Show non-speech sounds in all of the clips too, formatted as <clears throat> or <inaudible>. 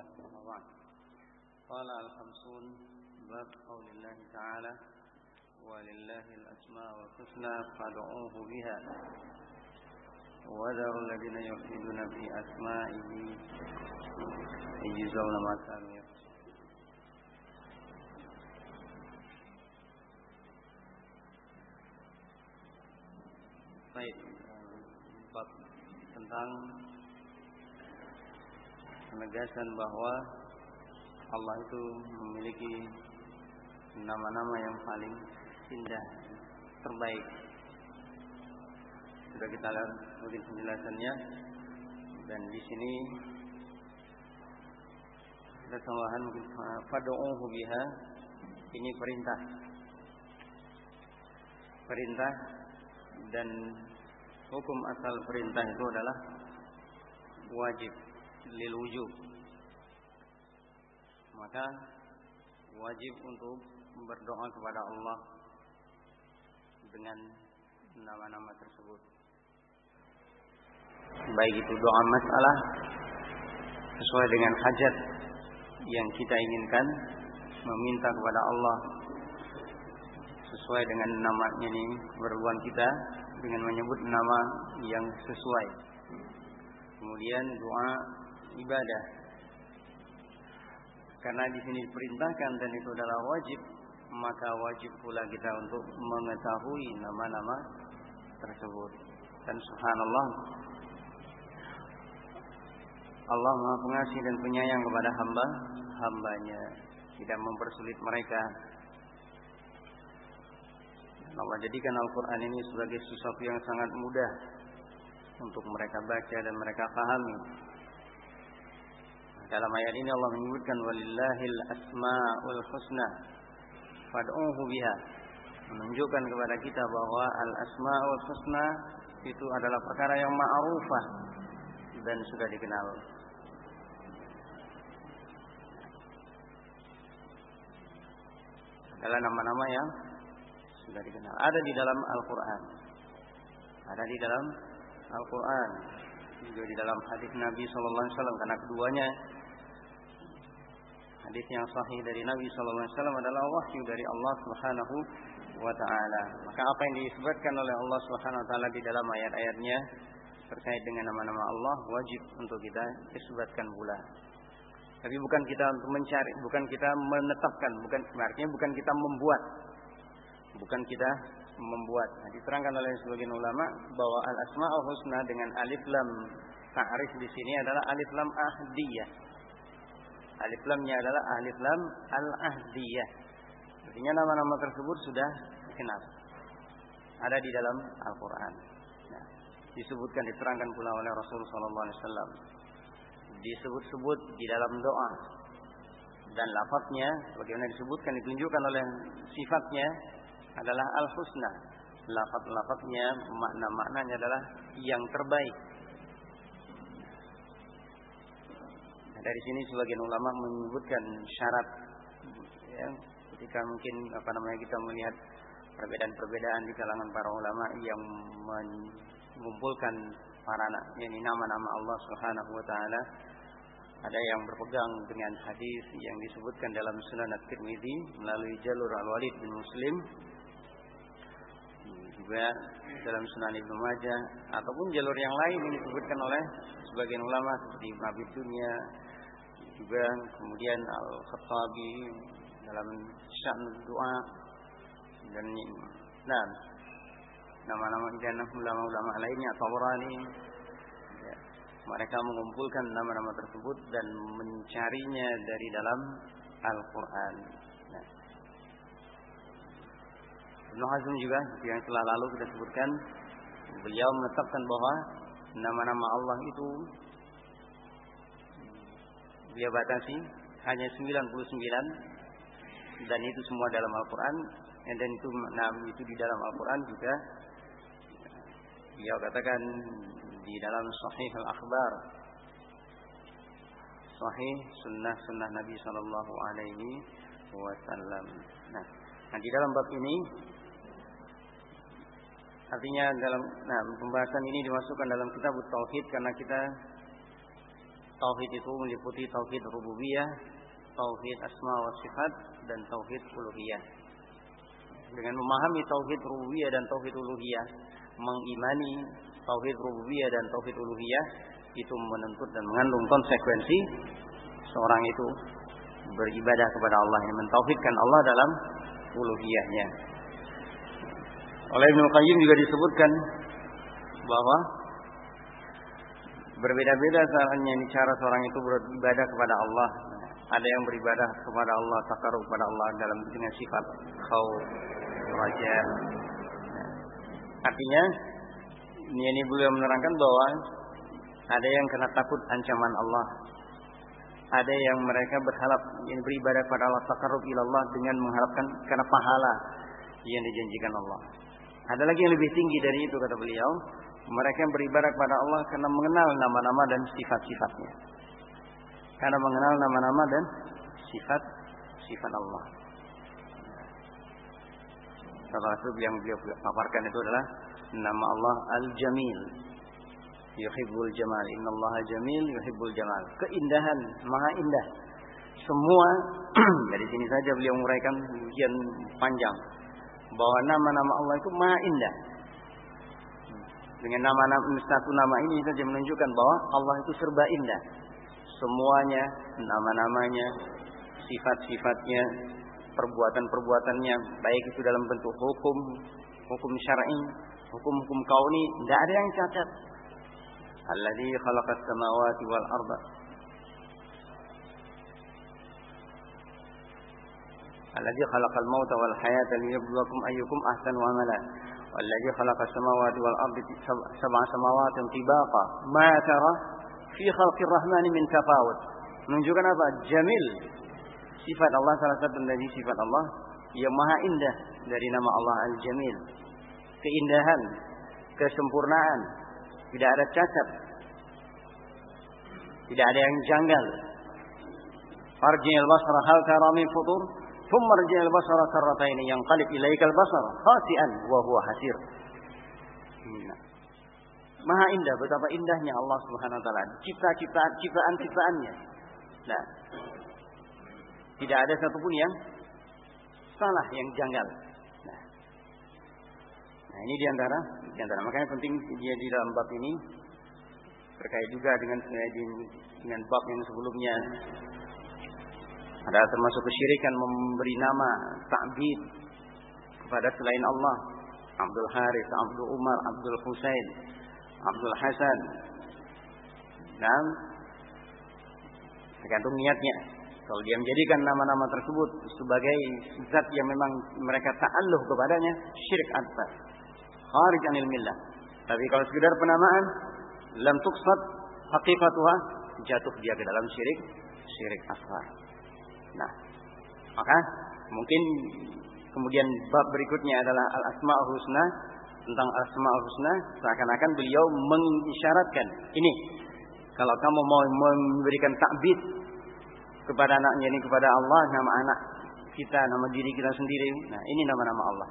الله رمضان. قال الخمسون باب قول الله تعالى ولله الأسماء الحسنى فادعوه بها. وذروا الذين يلحدون في أسمائه يجزون ما كانوا يكسبون. Baik, bab tentang penegasan bahwa Allah itu memiliki nama-nama yang paling indah, terbaik. Sudah kita lihat mungkin penjelasannya dan di sini ada tambahan mungkin fadu'uhu biha ini perintah. Perintah dan hukum asal perintah itu adalah wajib lil wujub. Maka wajib untuk berdoa kepada Allah dengan nama-nama tersebut. Baik itu doa masalah sesuai dengan hajat yang kita inginkan, meminta kepada Allah sesuai dengan namanya ini berluan kita dengan menyebut nama yang sesuai. Kemudian doa ibadah. Karena di sini diperintahkan dan itu adalah wajib, maka wajib pula kita untuk mengetahui nama-nama tersebut. Dan subhanallah Allah Maha Pengasih dan Penyayang kepada hamba hambanya tidak mempersulit mereka Allah jadikan Al-Quran ini sebagai sesuatu yang sangat mudah untuk mereka baca dan mereka pahami. Dalam ayat ini Allah menyebutkan walillahil asmaul husna fad'uhu biha. Menunjukkan kepada kita bahwa al asmaul husna itu adalah perkara yang ma'rufah dan sudah dikenal. Adalah nama-nama yang sudah dikenal. Ada di dalam Al-Quran. Ada di dalam Al-Quran. Juga di dalam hadis Nabi Wasallam. Karena keduanya hadis yang sahih dari Nabi Wasallam adalah wahyu dari Allah Subhanahu wa taala. Maka apa yang disebutkan oleh Allah Subhanahu wa taala di dalam ayat-ayatnya terkait dengan nama-nama Allah wajib untuk kita disebutkan pula. Tapi bukan kita untuk mencari, bukan kita menetapkan, bukan artinya bukan kita membuat, bukan kita membuat. Nah, diterangkan oleh sebagian ulama bahwa al asmaul husna dengan alif lam ta'rif di sini adalah alif lam ahdiyah. Alif lamnya adalah alif lam al ahdiyah. Artinya nama-nama tersebut sudah dikenal. Ada di dalam Al-Qur'an. Nah, disebutkan diterangkan pula oleh Rasul sallallahu alaihi wasallam. Disebut-sebut di dalam doa dan lafadznya bagaimana disebutkan ditunjukkan oleh sifatnya adalah al-husna. Lafaz-lafaznya, makna-maknanya adalah yang terbaik. Dari sini sebagian ulama menyebutkan syarat ya, ketika mungkin apa namanya kita melihat perbedaan-perbedaan di kalangan para ulama yang mengumpulkan para ini nama-nama Allah Subhanahu wa taala ada yang berpegang dengan hadis yang disebutkan dalam Sunan At-Tirmidzi melalui jalur Al-Walid bin Muslim juga dalam Sunan Ibnu Majah ataupun jalur yang lain yang disebutkan oleh sebagian ulama seperti Ibnu Abi Dunya juga kemudian Al-Khattabi dalam Sya'n Doa dan nah nama-nama dan ulama-ulama lainnya Tabrani ya, mereka mengumpulkan nama-nama tersebut dan mencarinya dari dalam Al-Qur'an. Nah, Ibnu Hazm juga yang telah lalu kita sebutkan beliau menetapkan bahwa nama-nama Allah itu dia batasi hanya 99 dan itu semua dalam Al-Qur'an. Dan itu nah, itu di dalam Al-Qur'an juga. Beliau katakan di dalam Sahih Al-Akhbar. Sahih sunnah-sunnah Nabi Sallallahu Alaihi Wasallam. Nah, nah di dalam bab ini Artinya dalam nah pembahasan ini dimasukkan dalam kitab tauhid karena kita Tauhid itu meliputi tauhid rububiyah, tauhid asma wa sifat dan tauhid uluhiyah. Dengan memahami tauhid rububiyah dan tauhid uluhiyah, mengimani tauhid rububiyah dan tauhid uluhiyah itu menuntut dan mengandung konsekuensi seorang itu beribadah kepada Allah yang mentauhidkan Allah dalam uluhiyahnya. Oleh Ibnu Qayyim juga disebutkan bahwa berbeda-beda caranya cara seorang itu beribadah kepada Allah. Ada yang beribadah kepada Allah, takarub kepada Allah dalam dengan sifat khauf, raja. Artinya ini, beliau menerangkan bahwa ada yang kena takut ancaman Allah. Ada yang mereka berharap yang beribadah kepada Allah takarub ilallah dengan mengharapkan karena pahala yang dijanjikan Allah. Ada lagi yang lebih tinggi dari itu kata beliau, mereka yang beribadah kepada Allah karena mengenal nama-nama dan sifat-sifatnya. Karena mengenal nama-nama dan sifat-sifat Allah. Salah satu yang beliau paparkan itu adalah nama Allah Al-Jamil. Yuhibbul Jamal. Allah Jamil yuhibbul Jamal. Keindahan, maha indah. Semua <clears throat> dari sini saja beliau menguraikan ujian panjang bahwa nama-nama Allah itu maha indah. Dengan nama, nama satu nama ini saja menunjukkan bahwa Allah itu serba indah. Semuanya, nama-namanya, sifat-sifatnya, perbuatan-perbuatannya, baik itu dalam bentuk hukum, hukum syar'i, hukum-hukum kauni, tidak ada yang cacat. Alladzi khalaqas samawati wal arda. Alladzi khalaqal mauta wal hayata liyabluwakum ayyukum ahsanu amala. والذي خلق السماوات والأرض سبع سماوات طباقا ما ترى في خلق الرحمن من تفاوت menunjukkan apa? Jamil. Sifat Allah salah satu dari sifat Allah yang maha indah dari nama Allah Al-Jamil. Keindahan, kesempurnaan, tidak ada cacat. Tidak ada yang janggal. Arjil basra hal tara min futur ثم رجع البصر كرتين ينقلب إليك البصر خاسئا وهو حسير Maha indah, betapa indahnya Allah Subhanahu wa taala. Cipta-ciptaan ciptaan-ciptaannya. Nah, tidak ada satupun yang salah, yang janggal. Nah, nah ini diantara, diantara makanya penting dia di dalam bab ini terkait juga dengan dengan bab yang sebelumnya ada termasuk kesyirikan memberi nama ta'bid kepada selain Allah. Abdul Haris, Abdul Umar, Abdul Husain, Abdul Hasan. Dan tergantung niatnya. Kalau dia menjadikan nama-nama tersebut sebagai zat yang memang mereka ta'alluh kepadanya, syirik akbar. Kharij anil millah. Tapi kalau sekedar penamaan, lam tuksad hakikatuha, jatuh dia ke dalam syirik, syirik asghar. Nah, maka mungkin kemudian bab berikutnya adalah al asmaul husna tentang al asmaul husna seakan-akan beliau mengisyaratkan ini kalau kamu mau memberikan takbid kepada anaknya ini kepada Allah nama anak kita nama diri kita sendiri nah ini nama-nama Allah.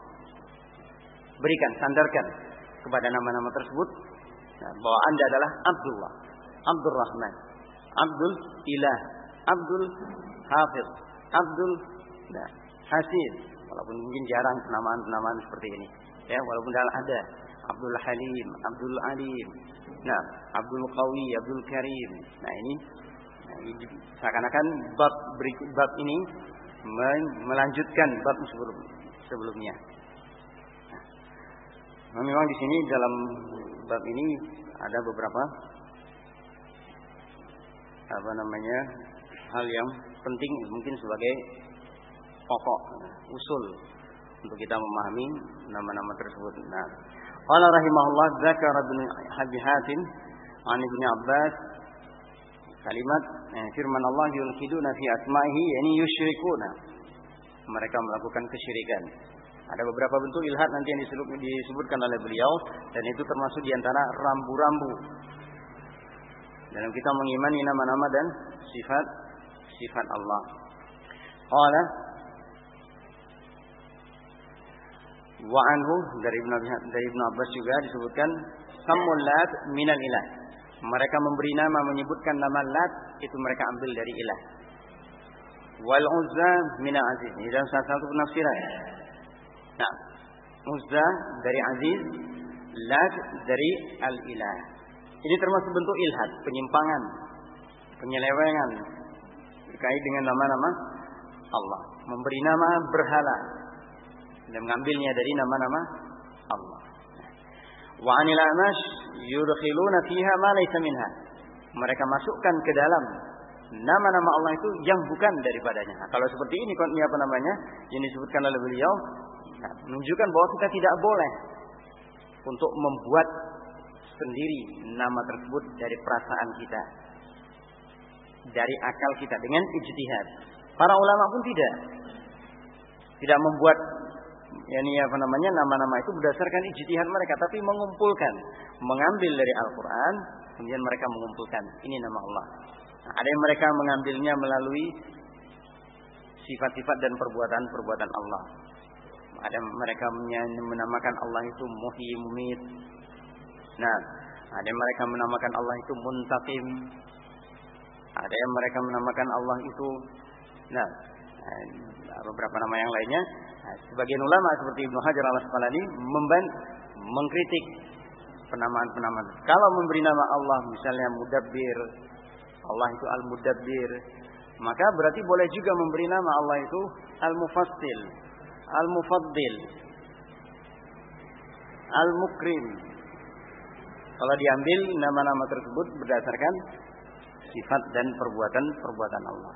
Berikan sandarkan kepada nama-nama tersebut nah, bahwa anda adalah Abdullah Abdul Rahman Abdul Ilah Abdul Hafiz, Abdul nah, Hasid. Walaupun mungkin jarang penamaan-penamaan seperti ini. Ya, walaupun ada Abdul Halim, Abdul Alim, nah, Abdul Qawi, Abdul Karim. Nah, ini nah, seakan-akan bab berikut bab ini melanjutkan bab sebelum, sebelumnya. Nah, memang di sini dalam bab ini ada beberapa apa namanya hal yang penting mungkin sebagai pokok usul untuk kita memahami nama-nama tersebut. Nah, qala rahimahullah zakar ibn Abi Hatim an Ibnu Abbas kalimat eh, firman Allah yulhiduna fi asma'ihi yani yusyrikuna. Mereka melakukan kesyirikan. Ada beberapa bentuk ilhad nanti yang disebutkan oleh beliau dan itu termasuk di antara rambu-rambu dalam kita mengimani nama-nama dan sifat sifat Allah. Qala wa anhu dari Ibnu dari Ibnu Abbas juga disebutkan samul lat minal ilah. Mereka memberi nama menyebutkan nama Lat itu mereka ambil dari ilah. Wal Uzza min Aziz. Ini dalam salah satu penafsiran. Nah, Uzza dari Aziz, Lat dari Al-Ilah. Ini termasuk bentuk ilhad, penyimpangan, penyelewengan terkait dengan nama-nama Allah. Memberi nama berhala dan mengambilnya dari nama-nama Allah. Wa anil amash yudkhiluna fiha ma laysa minha. Mereka masukkan ke dalam nama-nama Allah itu yang bukan daripadanya. Nah, kalau seperti ini ini apa namanya? Yang disebutkan oleh beliau nah, menunjukkan bahwa kita tidak boleh untuk membuat sendiri nama tersebut dari perasaan kita. Dari akal kita dengan ijtihad. Para ulama pun tidak. Tidak membuat yakni apa namanya nama-nama itu berdasarkan ijtihad mereka tapi mengumpulkan mengambil dari Al-Qur'an kemudian mereka mengumpulkan ini nama Allah nah, ada yang mereka mengambilnya melalui sifat-sifat dan perbuatan-perbuatan Allah ada mereka menamakan Allah itu muhyi mumit nah ada mereka menamakan Allah itu muntaqim ada yang mereka menamakan Allah itu nah beberapa nama yang lainnya Nah, sebagian ulama seperti Ibnu Hajar al Asqalani mengkritik penamaan-penamaan. Kalau memberi nama Allah misalnya Mudabbir, Allah itu Al-Mudabbir, maka berarti boleh juga memberi nama Allah itu Al-Mufassil, Al-Mufaddil, Al-Mukrim. Kalau diambil nama-nama tersebut berdasarkan sifat dan perbuatan-perbuatan Allah.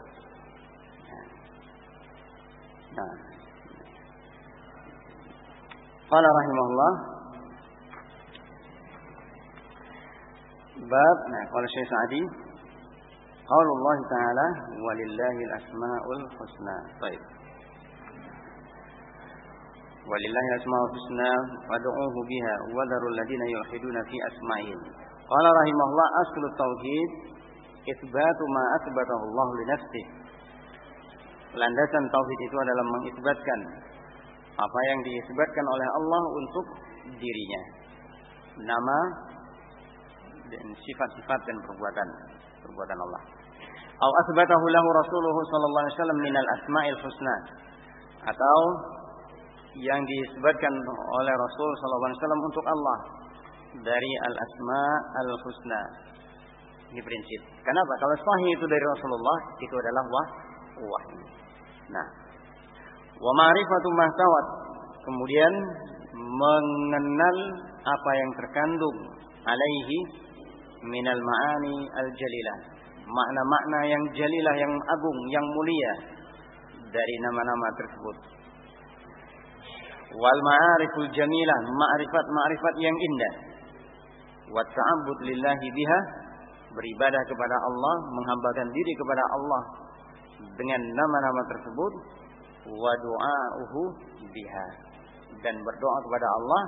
Nah, Qala rahimahullah Bab Nah, qala Syekh Sa'di Qaulullah Ta'ala walillahil asmaul husna. Baik. Walillahi asmaul husna wad'uuhu biha wa dharul ladina yulhiduna fi asma'ihim. Qala rahimahullah aslu tauhid isbatu ma asbatahu Allah li nafsihi. Landasan tauhid itu adalah mengisbatkan apa yang disebutkan oleh Allah untuk dirinya. Nama dan sifat-sifat dan perbuatan perbuatan Allah. Au asbatahu lahu Rasulullah sallallahu alaihi wasallam min al-asma'il husna. Atau yang disebutkan oleh Rasul sallallahu alaihi wasallam untuk Allah dari al-asma al-husna. Ini prinsip. Kenapa? Kalau sahih itu dari Rasulullah itu adalah wah wahyu. Nah, Wa ma'rifatu mahtawat. Kemudian mengenal apa yang terkandung alaihi minal ma'ani al-jalilah. Makna-makna yang jalilah, yang agung, yang mulia dari nama-nama tersebut. Wal ma'ariful jamilah, ma'rifat-ma'rifat yang indah. Wa ta'abbud lillahi biha, beribadah kepada Allah, menghambakan diri kepada Allah dengan nama-nama tersebut wa du'a'uhu biha dan berdoa kepada Allah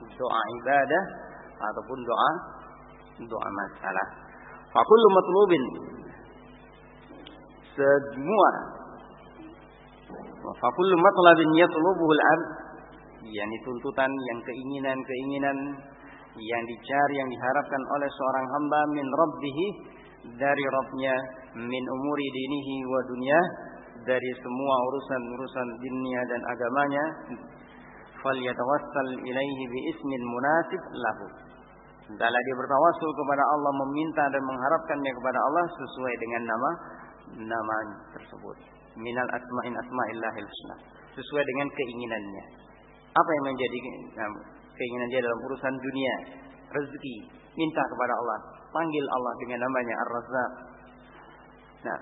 doa ibadah ataupun doa doa masalah. Fa kullu matlubin semua fa kullu matlabin yatlubuhu al-'abd yakni tuntutan yang keinginan-keinginan yang dicari yang diharapkan oleh seorang hamba min rabbih dari Rabbnya min umuri dinihi wa dunyah dari semua urusan-urusan dunia dan agamanya falyatawassal ilaihi bi ismin munasib lahu. Hendaklah dia bertawassul kepada Allah meminta dan mengharapkannya kepada Allah sesuai dengan nama nama tersebut. Minal asma'in asma'illahil husna. Sesuai dengan keinginannya. Apa yang menjadi keinginan dia dalam urusan dunia rezeki minta kepada Allah panggil Allah dengan namanya Ar-Razzaq nah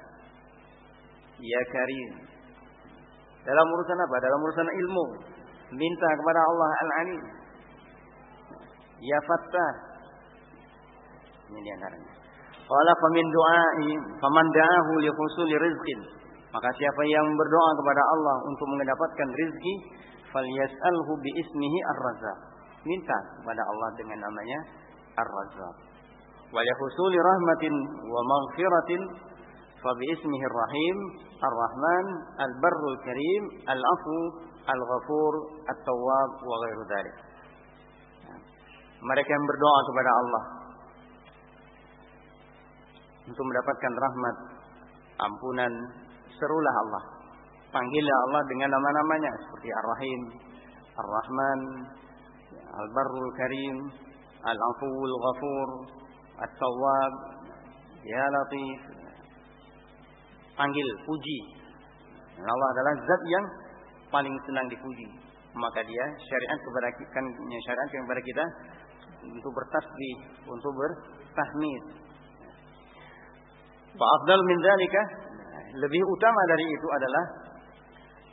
Ya Karim. Dalam urusan apa? Dalam urusan ilmu. Minta kepada Allah Al-Alim. Ya Fattah. Ini di antaranya. Qala famin du'ai faman da'ahu li husuli rizqin. Maka siapa yang berdoa kepada Allah untuk mendapatkan rizki, falyas'alhu bi ismihi Ar-Razzaq. Minta kepada Allah dengan namanya Ar-Razzaq. Wa yahusuli rahmatin wa maghfiratin fa bi ismihi Ar-Rahim Ar-Rahman, Al-Barrul Karim, Al-Afu, Al-Ghafur, At-Tawwab, wa ghairu dzalik. Mereka yang berdoa kepada Allah untuk mendapatkan rahmat, ampunan, serulah Allah. Panggillah Allah dengan nama-namanya seperti Ar-Rahim, Ar-Rahman, Al-Barrul Karim, Al-Afuwul Ghafur, At-Tawwab, Ya Latif. Panggil, puji. Allah adalah zat yang paling senang dipuji. Maka dia syariat kepada kita, kan syariat kepada kita untuk bertasbih, untuk bertahmid. Wa afdal min dzalika lebih utama dari itu adalah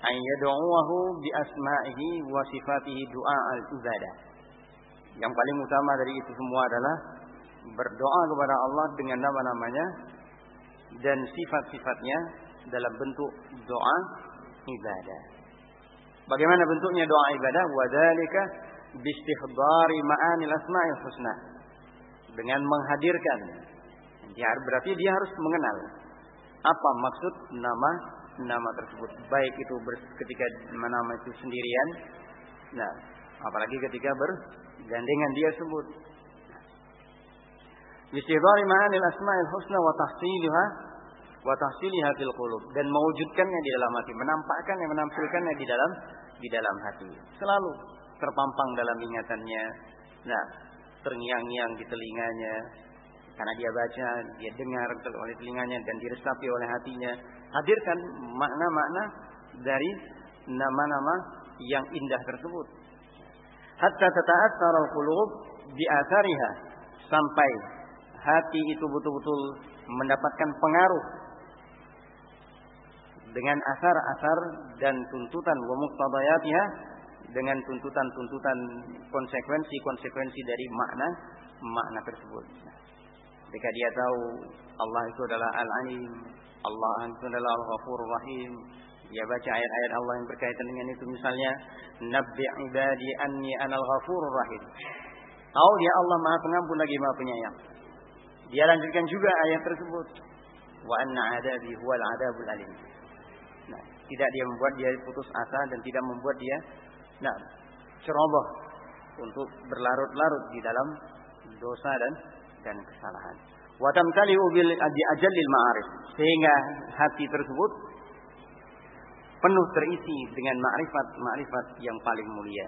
ayyad'uhu bi asma'ihi wa sifatihi du'a al-ibadah. Yang paling utama dari itu semua adalah berdoa kepada Allah dengan nama-namanya dan sifat-sifatnya dalam bentuk doa ibadah. Bagaimana bentuknya doa ibadah? Wadzalika bistihdari ma'anil asma'il husna. Dengan menghadirkan. Ya, berarti dia harus mengenal apa maksud nama nama tersebut. Baik itu ketika nama itu sendirian. Nah, apalagi ketika bergandengan dia sebut. Bistihdari ma'anil asma'il husna wa tahsilha wa tahsilha fil qulub dan mewujudkannya di dalam hati, menampakkannya, menampilkannya di dalam di dalam hati. Selalu terpampang dalam ingatannya. Nah, terngiang-ngiang di telinganya. Karena dia baca, dia dengar oleh telinganya dan diresapi oleh hatinya. Hadirkan makna-makna dari nama-nama yang indah tersebut. Hatta tata'atsara al-qulub bi athariha sampai hati itu betul-betul mendapatkan pengaruh dengan asar-asar dan tuntutan wa muqtadayatiha dengan tuntutan-tuntutan konsekuensi-konsekuensi dari makna makna tersebut. Ketika dia tahu Allah itu adalah Al-Alim, Allah itu adalah Al-Ghafur Rahim, dia baca ayat-ayat Allah yang berkaitan dengan itu misalnya Nabbi ibadi anni anal ghafur rahim. Tahu dia Allah Maha Pengampun lagi Maha Penyayang. Dia lanjutkan juga ayat tersebut. Wa anna adabi huwal adabul alim. Nah, tidak dia membuat dia putus asa dan tidak membuat dia nah, ceroboh untuk berlarut-larut di dalam dosa dan dan kesalahan. Wa tamtali'u bil ajallil ma'arif sehingga hati tersebut penuh terisi dengan makrifat-makrifat yang paling mulia.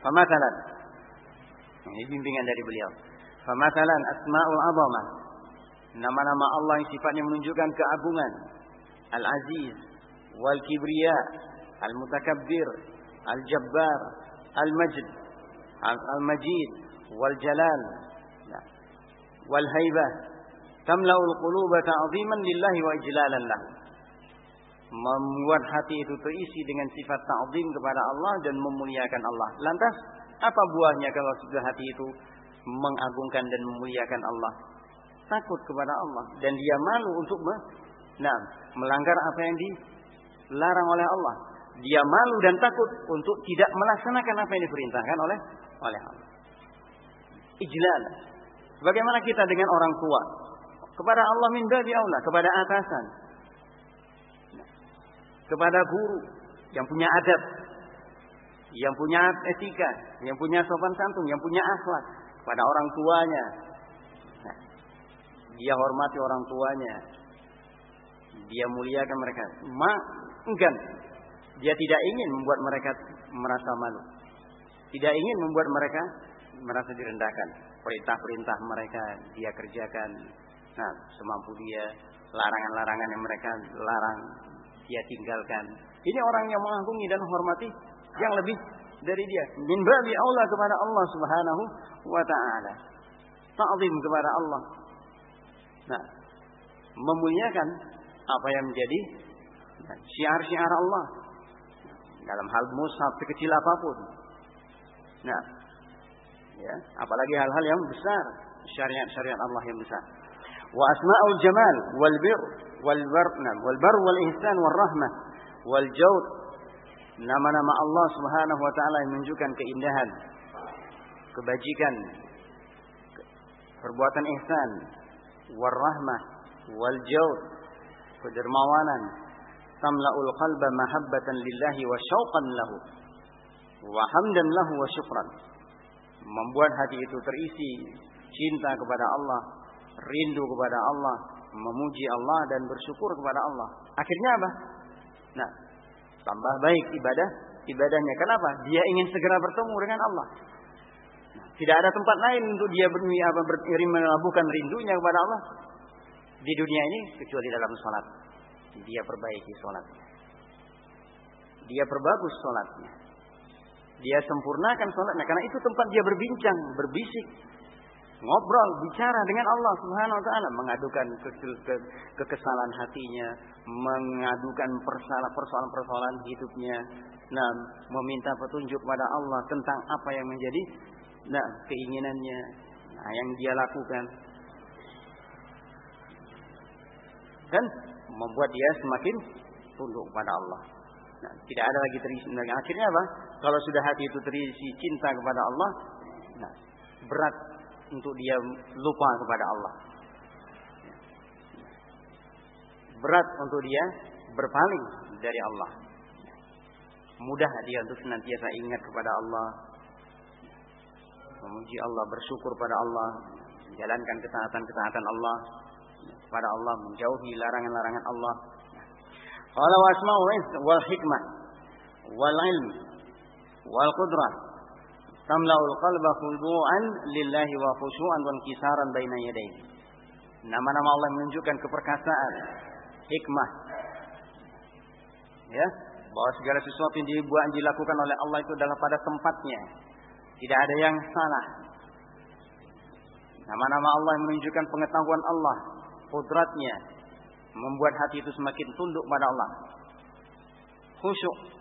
Pematalan. Ini bimbingan dari beliau. Pematalan asma'ul azamah. Nama-nama Allah yang sifatnya menunjukkan keagungan. Al-Aziz, Wal Kibriya, Al-Mutakabbir, Al-Jabbar, Al-Majd, Al-Majid, Wal Jalal, Wal Haibah. Tamla'ul quluba ta'ziman lillahi wa ijlalan lahu membuat hati itu terisi dengan sifat ta'zim kepada Allah dan memuliakan Allah. Lantas apa buahnya kalau sudah hati itu mengagungkan dan memuliakan Allah? Takut kepada Allah dan dia malu untuk me nah, melanggar apa yang dilarang oleh Allah. Dia malu dan takut untuk tidak melaksanakan apa yang diperintahkan oleh oleh Allah. Ijlal. Bagaimana kita dengan orang tua? Kepada Allah min babi Allah, kepada atasan, kepada guru yang punya adab, yang punya etika, yang punya sopan santun, yang punya akhlak kepada orang tuanya. Nah, dia hormati orang tuanya. Dia muliakan mereka. Ma enggan. Dia tidak ingin membuat mereka merasa malu. Tidak ingin membuat mereka merasa direndahkan. Perintah-perintah mereka dia kerjakan. Nah, semampu dia. Larangan-larangan yang mereka larang dia tinggalkan. Ini orang yang mengagungi dan menghormati yang lebih dari dia. Min babi Allah kepada Allah Subhanahu wa taala. Ta'zim kepada Allah. Nah, memuliakan apa yang menjadi syiar-syiar Allah dalam hal mushaf sekecil apa pun. Nah, ya, apalagi hal-hal yang besar, syariat-syariat Allah yang besar. Wa asma'ul jamal wal bir wal bar wal bar wal ihsan wal rahmah wal jaud nama-nama Allah Subhanahu wa taala yang menunjukkan keindahan kebajikan perbuatan ihsan wal rahmah wal jaud kedermawanan. Tamla'ul qalba mahabbatan lillahi wa syauqan lahu wa hamdan lahu wa syukran. Membuat hati itu terisi cinta kepada Allah rindu kepada Allah, memuji Allah dan bersyukur kepada Allah. Akhirnya apa? Nah, tambah baik ibadah ibadahnya. Kenapa? Dia ingin segera bertemu dengan Allah. Nah, tidak ada tempat lain untuk dia apa, melabuhkan rindunya kepada Allah di dunia ini kecuali dalam sholat. Dia perbaiki sholatnya. Dia perbagus sholatnya. Dia sempurnakan sholatnya. Karena itu tempat dia berbincang, berbisik, ngobrol, bicara dengan Allah Subhanahu wa taala, mengadukan ke, ke, kekesalan hatinya, mengadukan persoalan-persoalan hidupnya, nah, meminta petunjuk pada Allah tentang apa yang menjadi nah, keinginannya, nah, yang dia lakukan. Dan membuat dia semakin tunduk kepada Allah. Nah, tidak ada lagi terisi. Nah, akhirnya apa? Kalau sudah hati itu terisi cinta kepada Allah, nah, berat untuk dia lupa kepada Allah. Berat untuk dia berpaling dari Allah. Mudah dia untuk senantiasa ingat kepada Allah. Memuji Allah, bersyukur pada Allah. Menjalankan ketaatan-ketaatan Allah. Pada Allah, menjauhi larangan-larangan Allah. Qala wa asma'u wal hikmah wal ilm wal qudrah tamla'ul qalba khudu'an lillahi wa khushu'an wa kisaran baina yadayhi. Nama-nama Allah menunjukkan keperkasaan, hikmah. Ya, bahwa segala sesuatu yang dibuat dilakukan oleh Allah itu adalah pada tempatnya. Tidak ada yang salah. Nama-nama Allah menunjukkan pengetahuan Allah, kudratnya, membuat hati itu semakin tunduk pada Allah. Khusyuk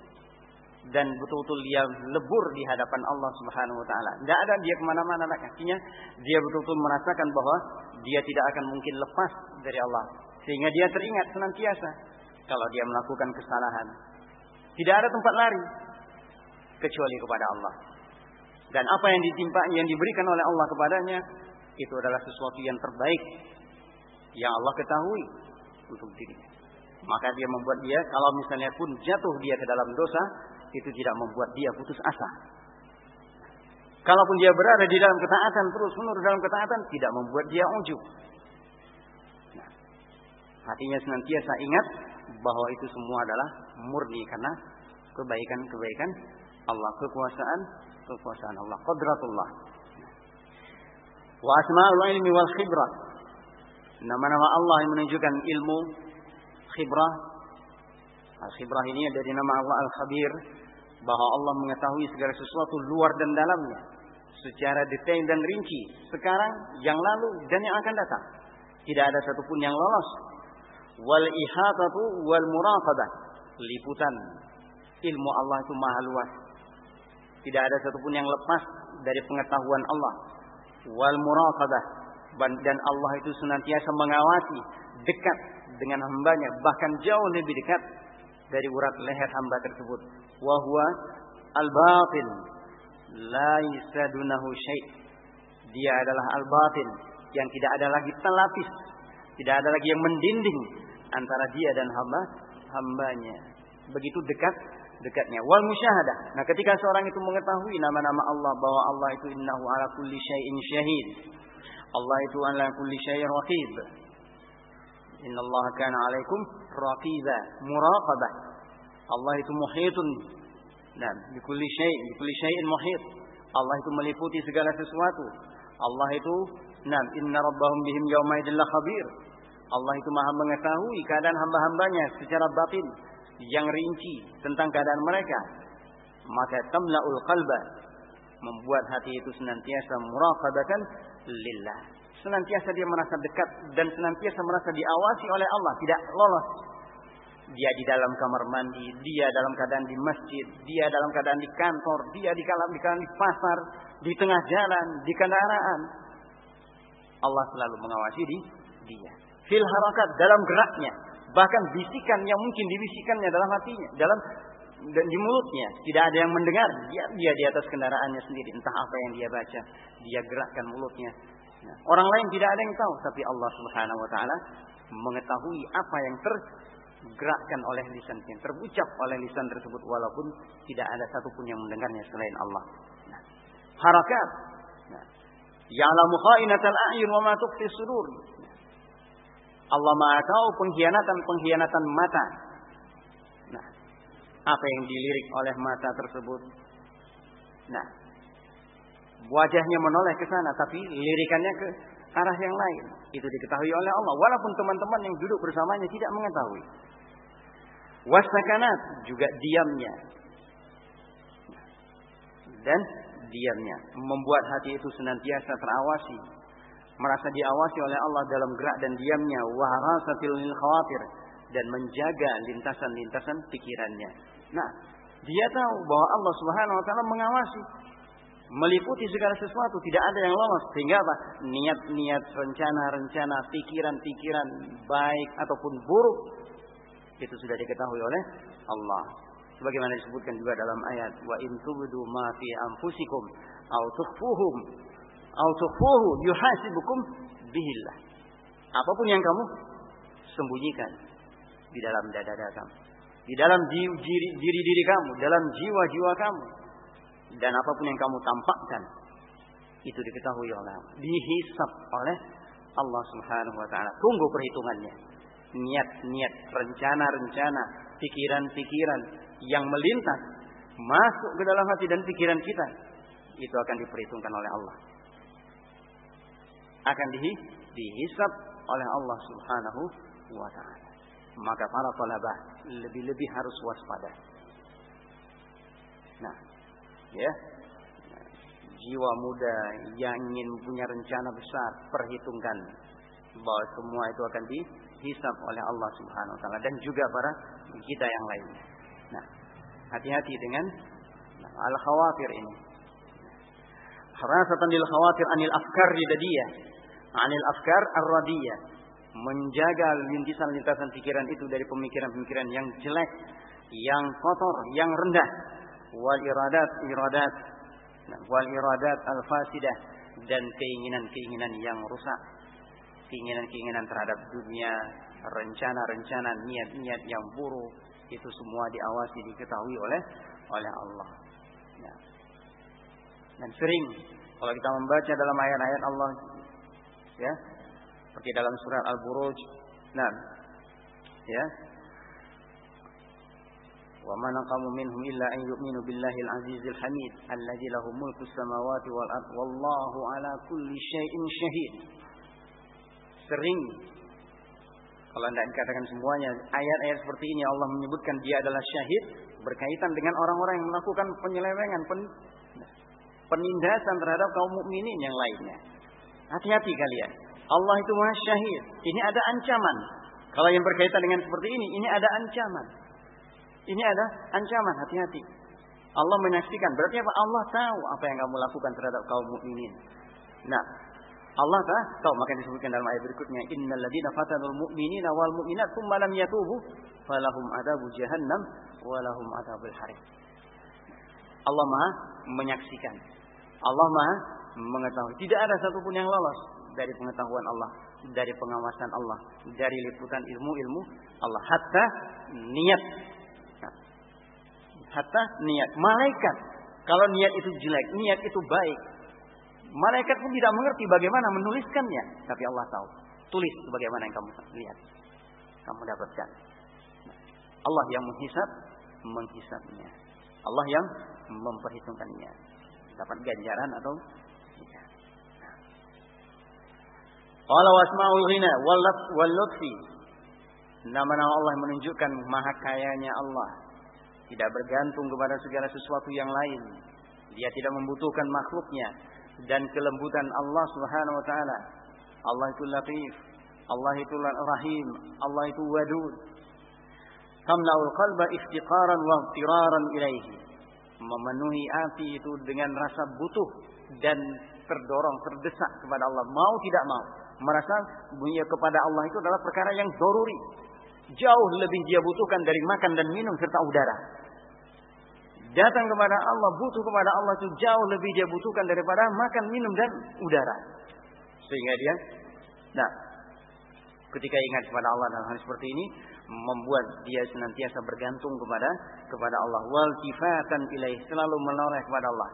dan betul-betul dia lebur di hadapan Allah Subhanahu wa taala. Tidak ada dia ke mana-mana artinya dia betul-betul merasakan bahwa dia tidak akan mungkin lepas dari Allah. Sehingga dia teringat senantiasa kalau dia melakukan kesalahan. Tidak ada tempat lari kecuali kepada Allah. Dan apa yang ditimpa yang diberikan oleh Allah kepadanya itu adalah sesuatu yang terbaik yang Allah ketahui untuk dirinya. Maka dia membuat dia kalau misalnya pun jatuh dia ke dalam dosa, itu tidak membuat dia putus asa. Kalaupun dia berada di dalam ketaatan terus menerus dalam ketaatan tidak membuat dia ujub. Nah, hatinya senantiasa ingat bahwa itu semua adalah murni karena kebaikan-kebaikan Allah, kekuasaan kekuasaan Allah, qadratullah. Wa asma'ul ilmi wal khibrah. Nama-nama Allah yang menunjukkan ilmu, khibrah. Al-khibrah ini dari nama Allah Al-Khabir bahwa Allah mengetahui segala sesuatu luar dan dalamnya secara detail dan rinci sekarang, yang lalu dan yang akan datang. Tidak ada satupun yang lolos. Wal ihatatu wal muraqabah. Liputan ilmu Allah itu maha luas. Tidak ada satupun yang lepas dari pengetahuan Allah. Wal muraqabah dan Allah itu senantiasa mengawasi dekat dengan hambanya bahkan jauh lebih dekat dari urat leher hamba tersebut. Wahwa al-batin laisa dunahu syai. Dia adalah al-batin yang tidak ada lagi telapis, tidak ada lagi yang mendinding antara dia dan hamba hambanya. Begitu dekat dekatnya wal musyahadah. Nah, ketika seorang itu mengetahui nama-nama Allah bahwa Allah itu innahu ala kulli syai'in syahid. Allah itu ala kulli syai'in raqib. Inna Allah kana alaikum raqiba, muraqabah. Allah itu muhitun. Dan di kulli syai', di kulli syai'in muhit. Allah itu meliputi segala sesuatu. Allah itu Nam, inna rabbahum bihim yawma khabir. Allah itu maha mengetahui keadaan hamba-hambanya secara batin yang rinci tentang keadaan mereka. Maka tamla'ul qalba membuat hati itu senantiasa muraqabatan lillah. Senantiasa dia merasa dekat dan senantiasa merasa diawasi oleh Allah, tidak lolos. Dia di dalam kamar mandi, dia dalam keadaan di masjid, dia dalam keadaan di kantor, dia di dalam di, di pasar, di tengah jalan, di kendaraan. Allah selalu mengawasi di dia. Fil harakat dalam geraknya, bahkan bisikan yang mungkin dibisikannya dalam hatinya, dalam dan di mulutnya tidak ada yang mendengar dia dia di atas kendaraannya sendiri entah apa yang dia baca dia gerakkan mulutnya nah, orang lain tidak ada yang tahu tapi Allah Subhanahu Wa Taala mengetahui apa yang tergerakkan oleh lisan yang terucap oleh lisan tersebut walaupun tidak ada satupun yang mendengarnya selain Allah. Nah, harakat. Nah, Ya'lamu kha'inatal a'yun wa ma tukhfi sudur. Allah Maha tahu pengkhianatan-pengkhianatan mata. Nah, apa yang dilirik oleh mata tersebut? Nah, wajahnya menoleh ke sana tapi lirikannya ke arah yang lain. Itu diketahui oleh Allah walaupun teman-teman yang duduk bersamanya tidak mengetahui. Wasakanat juga diamnya. Dan diamnya membuat hati itu senantiasa terawasi, merasa diawasi oleh Allah dalam gerak dan diamnya, waharasatil khawatir dan menjaga lintasan-lintasan pikirannya. Nah, dia tahu bahwa Allah Subhanahu wa taala mengawasi meliputi segala sesuatu, tidak ada yang lolos. Sehingga apa? Niat-niat, rencana-rencana, pikiran-pikiran baik ataupun buruk itu sudah diketahui oleh Allah. Sebagaimana disebutkan juga dalam ayat wa in tubdu ma fi anfusikum aw tukhfuhum aw tukhfuhu yuhasibukum bihillah. Apa pun yang kamu sembunyikan di dalam dada-dada kamu, di dalam diri, diri diri kamu, dalam jiwa-jiwa kamu, dan apa pun yang kamu tampakkan itu diketahui oleh Allah, dihisap oleh Allah Subhanahu wa taala. Tunggu perhitungannya. Niat-niat, rencana-rencana, pikiran-pikiran yang melintas masuk ke dalam hati dan pikiran kita itu akan diperhitungkan oleh Allah. Akan di, dihisap oleh Allah Subhanahu wa taala. Maka para talabah lebih-lebih harus waspada. Nah, ya jiwa muda yang ingin punya rencana besar perhitungkan bahwa semua itu akan dihisap oleh Allah Subhanahu wa taala dan juga para kita yang lainnya. Nah, hati-hati dengan al khawatir ini. Harasatan lil khawatir anil afkar ridadiyah, anil afkar ar-radiyah. Menjaga lintasan-lintasan pikiran itu dari pemikiran-pemikiran yang jelek, yang kotor, yang rendah wal iradat. Iradat nah, wal iradat al fasidah dan keinginan-keinginan yang rusak. Keinginan-keinginan terhadap dunia. Rencana-rencana niat-niat yang buruk. Itu semua diawasi diketahui oleh oleh Allah. Ya. dan sering kalau kita membaca dalam ayat-ayat Allah ya. Seperti dalam surat Al-Buruj. Nah ya وما نقموا منهم إلا أن يؤمنوا بالله العزيز الحميد الذي له ملك السماوات والأرض والله على كل شيء شهيد sering kalau tidak dikatakan semuanya ayat-ayat seperti ini Allah menyebutkan dia adalah syahid berkaitan dengan orang-orang yang melakukan penyelewengan pen, penindasan terhadap kaum mukminin yang lainnya hati-hati kalian Allah itu maha syahid ini ada ancaman kalau yang berkaitan dengan seperti ini ini ada ancaman ini ada ancaman, hati-hati. Allah menyaksikan. Berarti apa? Allah tahu apa yang kamu lakukan terhadap kaum mukminin. Nah, Allah tahu, tahu maka disebutkan dalam ayat berikutnya, innal ladzina fatanul mu'minina wal mu'minat tsumma lam yatubu falahum adabu jahannam wa lahum adabul harim. Allah Maha menyaksikan. Allah Maha mengetahui. Tidak ada satupun yang lolos dari pengetahuan Allah, dari pengawasan Allah, dari liputan ilmu-ilmu Allah. Hatta niat hatta niat. Malaikat kalau niat itu jelek, niat itu baik. Malaikat pun tidak mengerti bagaimana menuliskannya, tapi Allah tahu. Tulis bagaimana yang kamu lihat. Kamu dapatkan. Allah yang menghisap, menghisapnya. Allah yang memperhitungkannya. Dapat ganjaran atau tidak. Allah wasma'ul ghina wal lutfi. Nama-nama Allah menunjukkan maha kayanya Allah tidak bergantung kepada segala sesuatu yang lain. Dia tidak membutuhkan makhluknya dan kelembutan Allah Subhanahu wa taala. Allah itu latif, Allah itu rahim, Allah itu wadud. Tamla'ul qalba iftiqaran wa iftiraran ilaihi. Memenuhi hati itu dengan rasa butuh dan terdorong, terdesak kepada Allah. Mau tidak mau. Merasa kepada Allah itu adalah perkara yang doruri, jauh lebih dia butuhkan dari makan dan minum serta udara. Datang kepada Allah, butuh kepada Allah itu jauh lebih dia butuhkan daripada makan, minum dan udara. Sehingga dia, nah, ketika ingat kepada Allah dalam hal seperti ini, membuat dia senantiasa bergantung kepada kepada Allah. Wal kifatan ilaih selalu menoleh kepada Allah.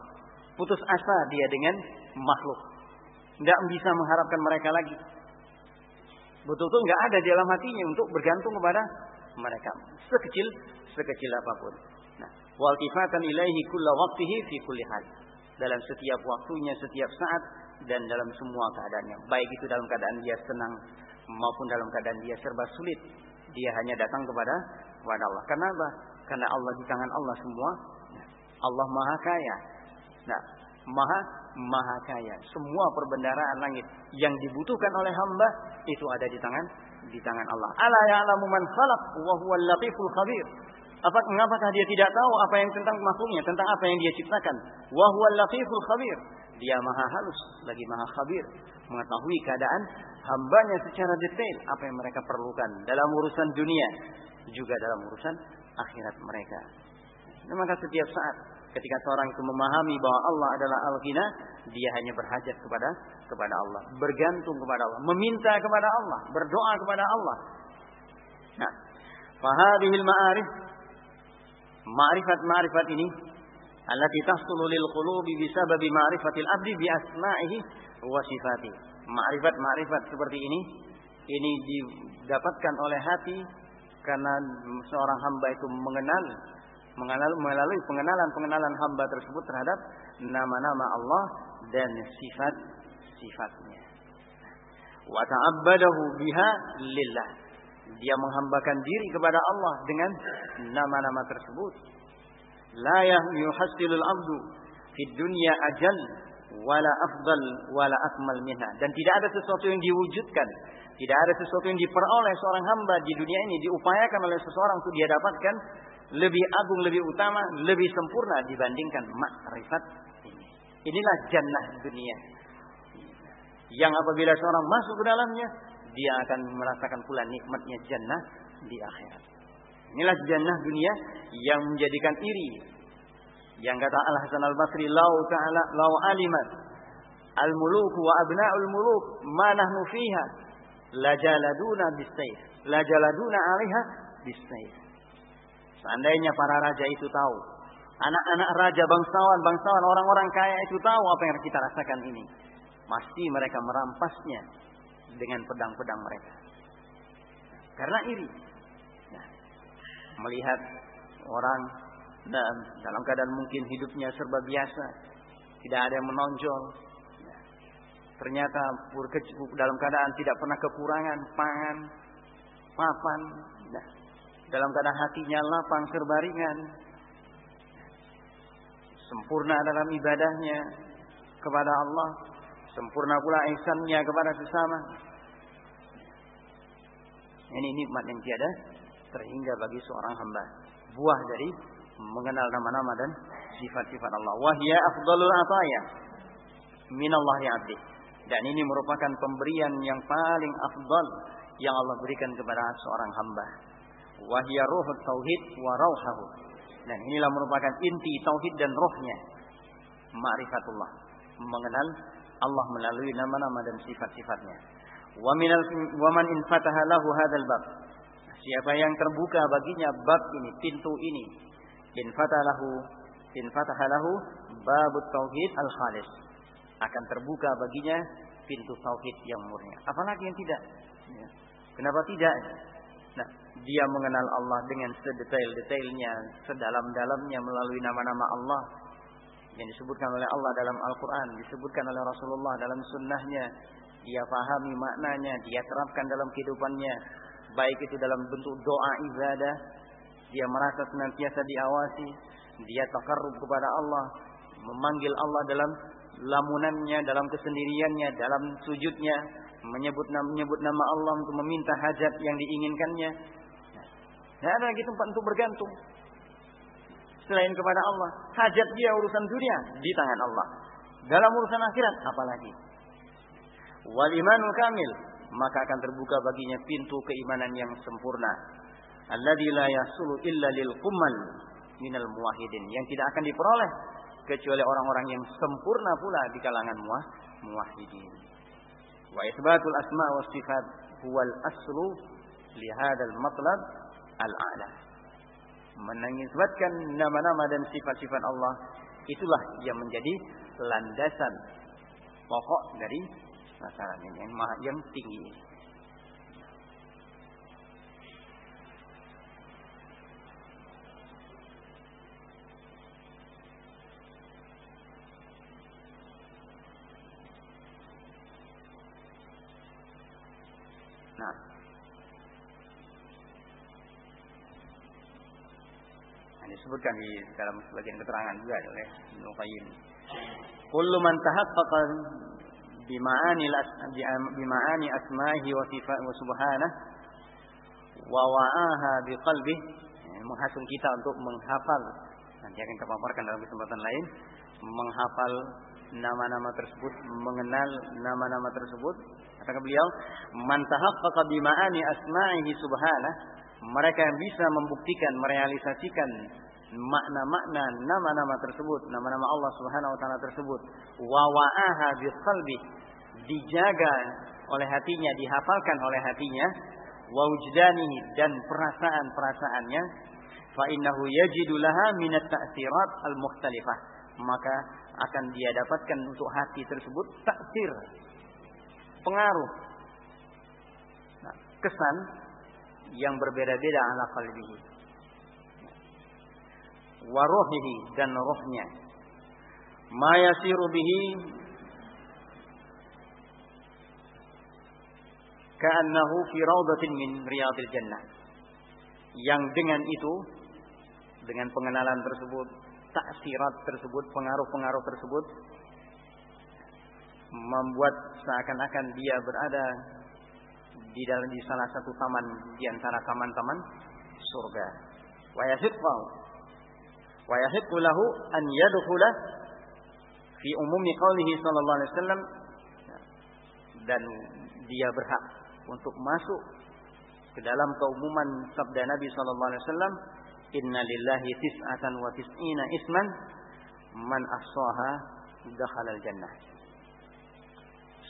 Putus asa dia dengan makhluk. Tidak bisa mengharapkan mereka lagi. Betul-betul nggak ada di dalam hatinya untuk bergantung kepada mereka. Sekecil, sekecil apa pun. Nah, waltifatan ilaihi kulla waqtihi fi kulli hal. Dalam setiap waktunya, setiap saat, dan dalam semua keadaannya. Baik itu dalam keadaan dia senang maupun dalam keadaan dia serba sulit. Dia hanya datang kepada kepada Allah. Kenapa? Karena Allah di tangan Allah semua. Allah Maha Kaya. Nah, Maha Maha Kaya. Semua perbendaraan langit yang dibutuhkan oleh hamba itu ada di tangan di tangan Allah. Ala ya'lamu man khalaq wa huwal latiful khabir. Apa mengapakah dia tidak tahu apa yang tentang makhluknya, tentang apa yang dia ciptakan? Wa huwal latiful khabir. Dia maha halus, lagi maha khabir, mengetahui keadaan hambanya secara detail apa yang mereka perlukan dalam urusan dunia juga dalam urusan akhirat mereka. Dan maka setiap saat ketika seorang itu memahami bahwa Allah adalah Al-Ghina, dia hanya berhajat kepada kepada Allah, bergantung kepada Allah, meminta kepada Allah, berdoa kepada Allah. Nah, fahadhil ma'arif ma'rifat-ma'rifat ini allati tahsulu lil qulubi bisababi ma'rifatil abdi bi asma'ihi wa sifatihi. Ma'rifat-ma'rifat seperti ini ini didapatkan oleh hati karena seorang hamba itu mengenal mengenal melalui pengenalan-pengenalan hamba tersebut terhadap nama-nama Allah dan sifat-sifatnya. Wa ta'abbadahu biha lillah. Dia menghambakan diri kepada Allah dengan nama-nama tersebut. La yuhassilul abdu fid dunya ajal wala afdal wala akmal minha dan tidak ada sesuatu yang diwujudkan tidak ada sesuatu yang diperoleh seorang hamba di dunia ini diupayakan oleh seseorang untuk dia dapatkan lebih agung, lebih utama, lebih sempurna dibandingkan makrifat ini. Inilah jannah dunia. Yang apabila seorang masuk ke dalamnya, dia akan merasakan pula nikmatnya jannah di akhirat. Inilah jannah dunia yang menjadikan iri. Yang kata Al Hasan Al Basri, "Lau ta'ala lau alimat al-muluk wa abna'ul muluk ma nahnu fiha lajaladuna bisayf. Lajaladuna 'alaiha bisayf." Seandainya para raja itu tahu, anak-anak raja bangsawan, bangsawan orang-orang kaya itu tahu apa yang kita rasakan ini, pasti mereka merampasnya dengan pedang-pedang mereka. Karena iri. Nah, melihat orang dan dalam keadaan mungkin hidupnya serba biasa, tidak ada yang menonjol. Nah, ternyata dalam keadaan tidak pernah kekurangan pangan, papan. Nah, dalam keadaan hatinya lapang serba ringan, sempurna dalam ibadahnya kepada Allah, sempurna pula ihsannya kepada sesama. Ini nikmat yang tiada terhingga bagi seorang hamba. Buah dari mengenal nama-nama dan sifat-sifat Allah. Wahya afdalul ataya minallah abdi. Dan ini merupakan pemberian yang paling afdal yang Allah berikan kepada seorang hamba. Wahya ruh tauhid wa rauhahu. Dan inilah merupakan inti tauhid dan rohnya. Ma'rifatullah. Mengenal Allah melalui nama-nama dan sifat-sifatnya. Wa minal wa man infataha lahu hadzal bab. Siapa yang terbuka baginya bab ini, pintu ini, infatalahu infatahalahu babut tauhid al khalis. Akan terbuka baginya pintu tauhid yang murni. Apalagi yang tidak? Ya. Kenapa tidak? Nah, dia mengenal Allah dengan sedetail-detailnya, sedalam-dalamnya melalui nama-nama Allah yang disebutkan oleh Allah dalam Al-Quran, disebutkan oleh Rasulullah dalam sunnahnya. Dia pahami maknanya, dia terapkan dalam kehidupannya, baik itu dalam bentuk doa ibadah, dia merasa senantiasa diawasi, dia takarrub kepada Allah, memanggil Allah dalam lamunannya, dalam kesendiriannya, dalam sujudnya, menyebut menyebut nama Allah untuk meminta hajat yang diinginkannya. Tidak ada lagi tempat untuk bergantung selain kepada Allah. Hajat dia urusan dunia di tangan Allah. Dalam urusan akhirat apalagi. Wal imanul kamil maka akan terbuka baginya pintu keimanan yang sempurna. Alladzi la yasulu illa lil qummal minal muwahhidin yang tidak akan diperoleh kecuali orang-orang yang sempurna pula di kalangan muah muwahhidin. Wa isbatul asma wa sifat huwal aslu li hadzal matlab al-a'la. Mengisbatkan nama-nama dan sifat-sifat Allah itulah yang menjadi landasan pokok dari masalah ini yang, yang tinggi. Nah. Disebutkan di dalam sebagian keterangan juga oleh Ibnu Qayyim. Kullu man tahaqqaqa bima'ani bima'ani asma'ihi wa sifat wa subhanah wa wa'aha biqalbih menghasung kita untuk menghafal. Nanti akan kita paparkan dalam kesempatan lain. Menghafal nama-nama tersebut mengenal nama-nama tersebut. Kata beliau man tahaqqaqa bima'ani asma'ihi subhanah mereka yang bisa membuktikan merealisasikan makna-makna nama-nama tersebut, nama-nama Allah Subhanahu wa taala tersebut, wa wa'aha biqalbi, dijaga oleh hatinya, dihafalkan oleh hatinya, wa wujdanihi dan perasaan-perasaannya, fa innahu yajidu laha min at-ta'sirat al-mukhtalifah. Maka akan dia dapatkan untuk hati tersebut taksir, pengaruh, nah, kesan yang berbeda-beda ala qalbihi warohihi dan rohnya. Ma yasiru bihi ka'annahu fi rawdatin min riyadil jannah. Yang dengan itu dengan pengenalan tersebut, taksirat tersebut, pengaruh-pengaruh tersebut membuat seakan-akan dia berada di dalam di salah satu taman di antara taman-taman surga. Wa yasiqahu wa yahiqqu lahu an yadkhula fi umumi qaulihi sallallahu alaihi wasallam. Dan dia berhak untuk masuk ke dalam keumuman sabda Nabi sallallahu alaihi wasallam inna lillahi tis'atan wa tis'ina isman man ahsaha dakhala jannah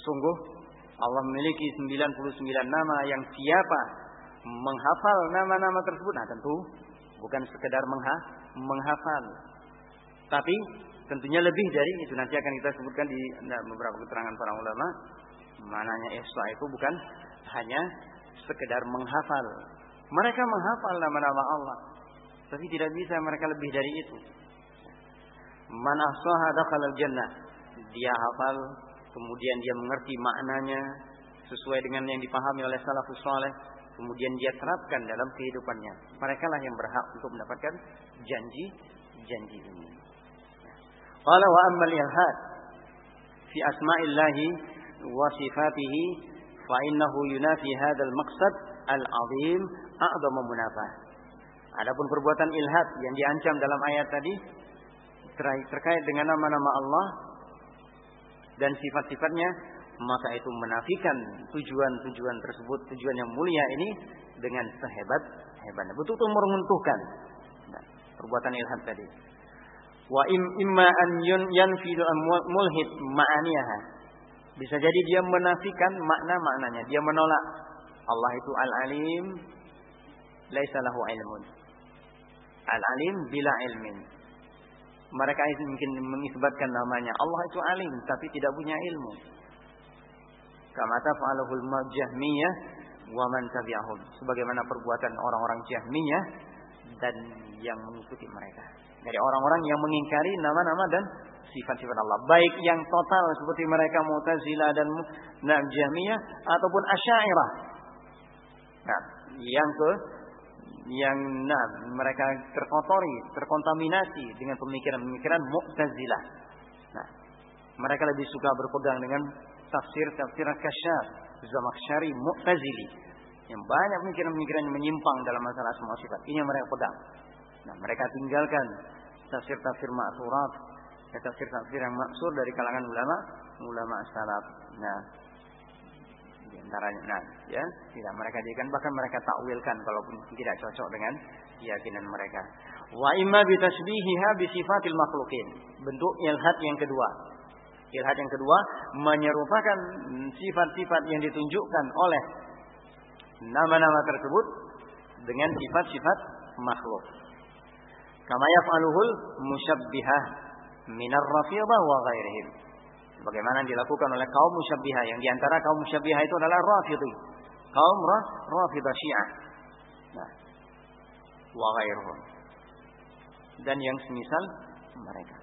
sungguh Allah memiliki 99 nama yang siapa menghafal nama-nama tersebut? Nah tentu bukan sekedar menghafal menghafal. Tapi tentunya lebih dari itu nanti akan kita sebutkan di beberapa keterangan para ulama. Mananya ihsa itu bukan hanya sekedar menghafal. Mereka menghafal nama-nama Allah, tapi tidak bisa mereka lebih dari itu. Man ahsaha dakhala jannah. Dia hafal, kemudian dia mengerti maknanya sesuai dengan yang dipahami oleh salafus saleh, kemudian dia terapkan dalam kehidupannya. Mereka lah yang berhak untuk mendapatkan janji-janji ini. Qala wa amma al-ilhad fi asma'illahi wa sifatihi fa innahu yunafi hadzal maqsad al-'azim a'dhamu munafah. Adapun perbuatan ilhad yang diancam dalam ayat tadi terkait dengan nama-nama Allah dan sifat-sifatnya maka itu menafikan tujuan-tujuan tersebut, tujuan yang mulia ini dengan sehebat hebatnya. Betul-betul meruntuhkan nah, perbuatan ilhad tadi. Wa im, imma an yanfidu mulhid ma'aniyaha. Bisa jadi dia menafikan makna-maknanya. Dia menolak Allah itu al-alim laisa lahu ilmun. Al-alim bila ilmin. Mereka mungkin mengisbatkan namanya Allah itu alim tapi tidak punya ilmu. Kama taf'aluhul Jahmiyah wa man tabi'ahum. Sebagaimana perbuatan orang-orang Jahmiyah dan yang mengikuti mereka. Dari orang-orang yang mengingkari nama-nama dan sifat-sifat Allah. Baik yang total seperti mereka Mu'tazilah dan nah, Jahmiyah ataupun Asy'ariyah. Nah, yang ke yang nah, mereka terkotori, terkontaminasi dengan pemikiran-pemikiran Mu'tazilah. Nah, mereka lebih suka berpegang dengan tafsir-tafsir kasyaf, Zamakhsyari, Mu'tazili. Yang banyak pemikiran-pemikiran yang menyimpang dalam masalah semua sifat. Ini yang mereka pegang. Nah, mereka tinggalkan tafsir-tafsir ma'surat, ya, tafsir-tafsir yang maksur dari kalangan ulama, ulama salaf. Nah, di antaranya nah, ya, tidak mereka jadikan bahkan mereka takwilkan kalaupun tidak cocok dengan keyakinan mereka. Wa imma bi tasbihiha bi sifatil makhluqin. Bentuk ilhad yang kedua, Ilhad yang kedua menyerupakan sifat-sifat yang ditunjukkan oleh nama-nama tersebut dengan sifat-sifat makhluk. Kama yaf'aluhul musyabbihah minar rafidah wa ghairihim. Bagaimana dilakukan oleh kaum musyabbihah yang di antara kaum musyabbihah itu adalah Rafidhi. Kaum Rafidah Syiah. Nah, wa ghairuhum. Dan yang semisal mereka.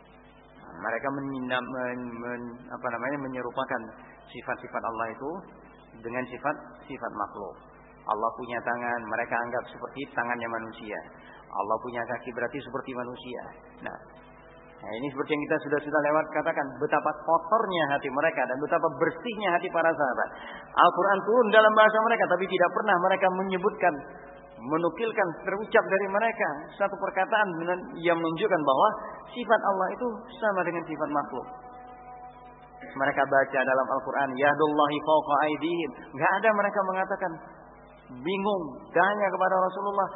Mereka men, men, men, apa namanya menyerupakan sifat-sifat Allah itu dengan sifat-sifat makhluk. Allah punya tangan, mereka anggap seperti tangannya manusia. Allah punya kaki berarti seperti manusia. Nah, nah ini seperti yang kita sudah sudah lewat katakan betapa kotornya hati mereka dan betapa bersihnya hati para sahabat. Al-Quran turun dalam bahasa mereka, tapi tidak pernah mereka menyebutkan menukilkan terucap dari mereka satu perkataan yang menunjukkan bahwa sifat Allah itu sama dengan sifat makhluk. Mereka baca dalam Al-Quran, Yahdullahi fawqa aidihim. Gak ada mereka mengatakan, bingung, tanya kepada Rasulullah.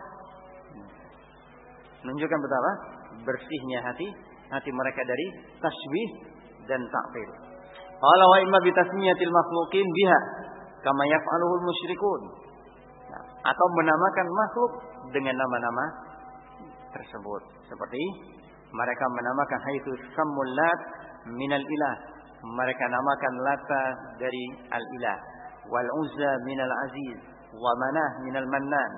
Menunjukkan betapa bersihnya hati, hati mereka dari tasbih dan ta'fir. Qala wa imma bitasmiyatil biha kama yaf'aluhul musyrikun. Atau menamakan makhluk dengan nama-nama tersebut. Seperti mereka menamakan haitsu sammulat minal ilah. Mereka namakan Lata dari Al-Ilah wal Uzza minal Aziz. Wa Manah minal Mannan.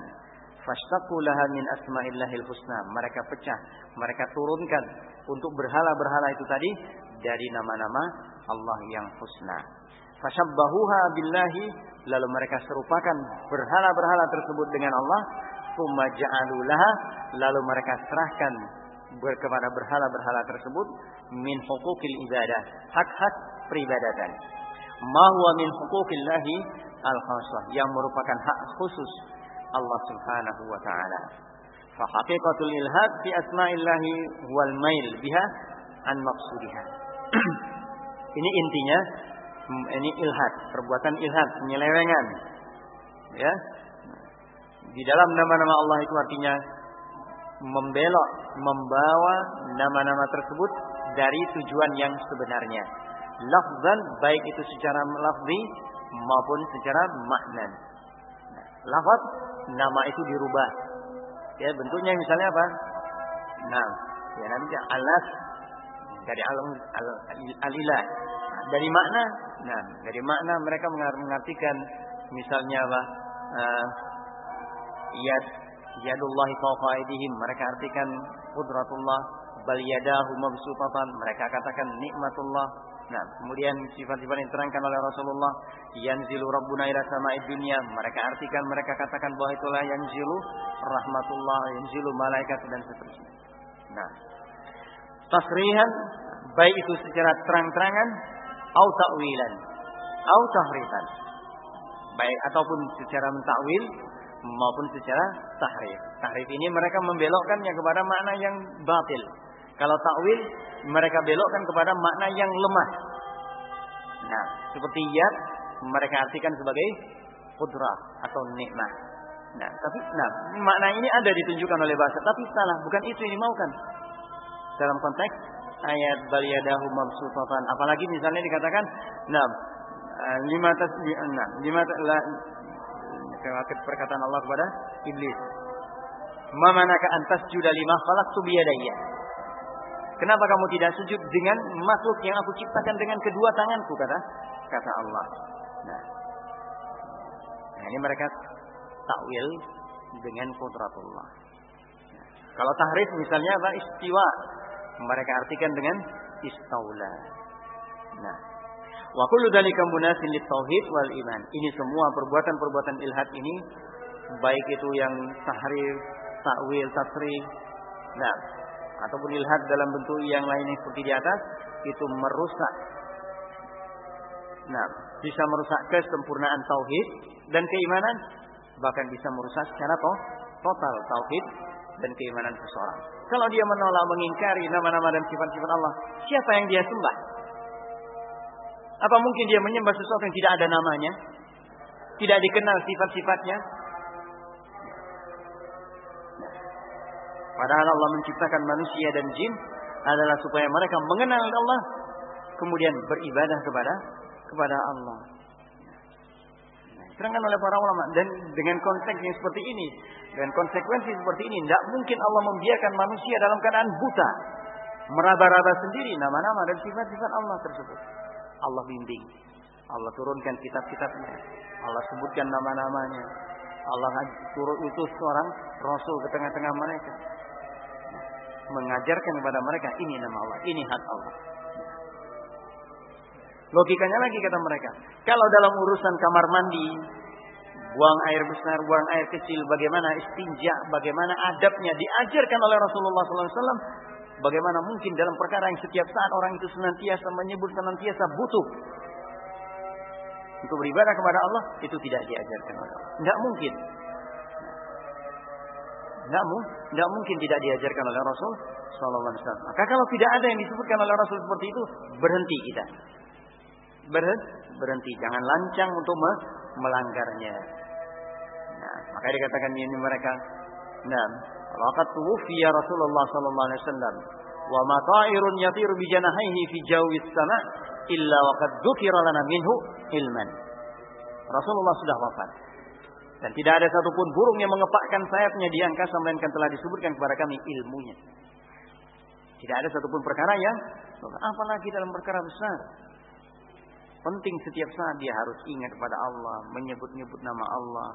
Fashtaqu laha min asma'illahil husna. Mereka pecah. Mereka turunkan untuk berhala-berhala itu tadi dari nama-nama Allah yang husna. Fashabbahuha billahi lalu mereka serupakan berhala-berhala tersebut dengan Allah thumma ja'alu laha lalu mereka serahkan kepada berhala-berhala tersebut min hukukil ibadah, hak-hak peribadatan. Ma huwa min hukukillahi al-khasah, yang merupakan hak khusus Allah Subhanahu wa taala. Fa haqiqatul ilhad fi asma'illahi wal mail biha an maqsudiha. <clears throat> ini intinya ini ilhad, perbuatan ilhad, penyelewengan. Ya. Di dalam nama-nama Allah itu artinya membelok, membawa nama-nama tersebut dari tujuan yang sebenarnya. Lafzan baik itu secara lafzi maupun secara makna. Nah, lafaz nama itu dirubah. Ya, bentuknya misalnya apa? Nah, ya nanti alas dari alam alilah. Nah, dari makna, nah dari makna mereka mengartikan misalnya apa? Uh, yad yadullahi fawqa aydihim. Mereka artikan qudratullah bal yadahu mabsutatan. Mereka katakan nikmatullah. Nah kemudian sifat-sifat yang diterangkan oleh Rasulullah yanzilu rabbuna ila sama'id dunya mereka artikan mereka katakan bahwa itulah yanzilu rahmatullah yanzilu malaikat dan seterusnya. Nah tasrihan baik itu secara terang-terangan au ta'wilan au tahrifan baik ataupun secara mentakwil maupun secara tahrif. Tahrif ini mereka membelokkannya kepada makna yang batil. Kalau takwil mereka belokkan kepada makna yang lemah. Nah, seperti yad mereka artikan sebagai kudrah atau nikmat. Nah, tapi nah, makna ini ada ditunjukkan oleh bahasa, tapi salah, bukan itu yang dimaukan. Dalam konteks ayat baliyadahu mabsutatan, apalagi misalnya dikatakan, nah, lima tas nah, lima perkataan Allah kepada iblis. Mamanaka antas juda lima falak biyadayya. Kenapa kamu tidak sujud dengan makhluk yang aku ciptakan dengan kedua tanganku kata kata Allah. Nah, nah ini mereka takwil dengan kudratullah. Nah, kalau tahrif misalnya apa istiwa, mereka artikan dengan istaula. Nah, Wa kullu dzalika munasin tauhid wal iman. Ini semua perbuatan-perbuatan ilhad ini baik itu yang tahrif, takwil, tasrif, nah, ataupun ilhad dalam bentuk yang lain seperti di atas itu merusak Nah, bisa merusak kesempurnaan tauhid dan keimanan, bahkan bisa merusak secara total tauhid dan keimanan seseorang. Kalau dia menolak mengingkari nama-nama dan sifat-sifat Allah, siapa yang dia sembah? Apa mungkin dia menyembah sesuatu yang tidak ada namanya? Tidak dikenal sifat-sifatnya? Padahal Allah menciptakan manusia dan jin adalah supaya mereka mengenal Allah kemudian beribadah kepada kepada Allah. Terangkan oleh para ulama dan dengan konteks yang seperti ini dan konsekuensi seperti ini tidak mungkin Allah membiarkan manusia dalam keadaan buta meraba-raba sendiri nama-nama dan sifat-sifat Allah tersebut. Allah bimbing. Allah turunkan kitab-kitabnya. Allah sebutkan nama-namanya. Allah turut utus seorang rasul ke tengah-tengah mereka. Mengajarkan kepada mereka ini nama Allah, ini hak Allah. Logikanya lagi kata mereka, kalau dalam urusan kamar mandi, buang air besar, buang air kecil, bagaimana istinja, bagaimana adabnya diajarkan oleh Rasulullah SAW. Bagaimana mungkin dalam perkara yang setiap saat orang itu senantiasa menyebut senantiasa butuh untuk beribadah kepada Allah itu tidak diajarkan oleh Allah. Tidak mungkin. Tidak, tidak mungkin tidak diajarkan oleh Rasul Sallallahu Alaihi Wasallam. Maka kalau tidak ada yang disebutkan oleh Rasul seperti itu, berhenti kita. Berhenti, jangan lancang untuk melanggarnya. Nah, maka dikatakan ini mereka. Nah, laqad tuwfiya Rasulullah sallallahu alaihi wasallam wa ma ta'irun yatiru bi janahihi fi jawis sama illa waqad dzukira lana minhu ilman. Rasulullah sudah wafat. Dan tidak ada satupun burung yang mengepakkan sayapnya di angkasa melainkan telah disebutkan kepada kami ilmunya. Tidak ada satupun perkara yang apalagi dalam perkara besar. Penting setiap saat dia harus ingat kepada Allah, menyebut-nyebut nama Allah,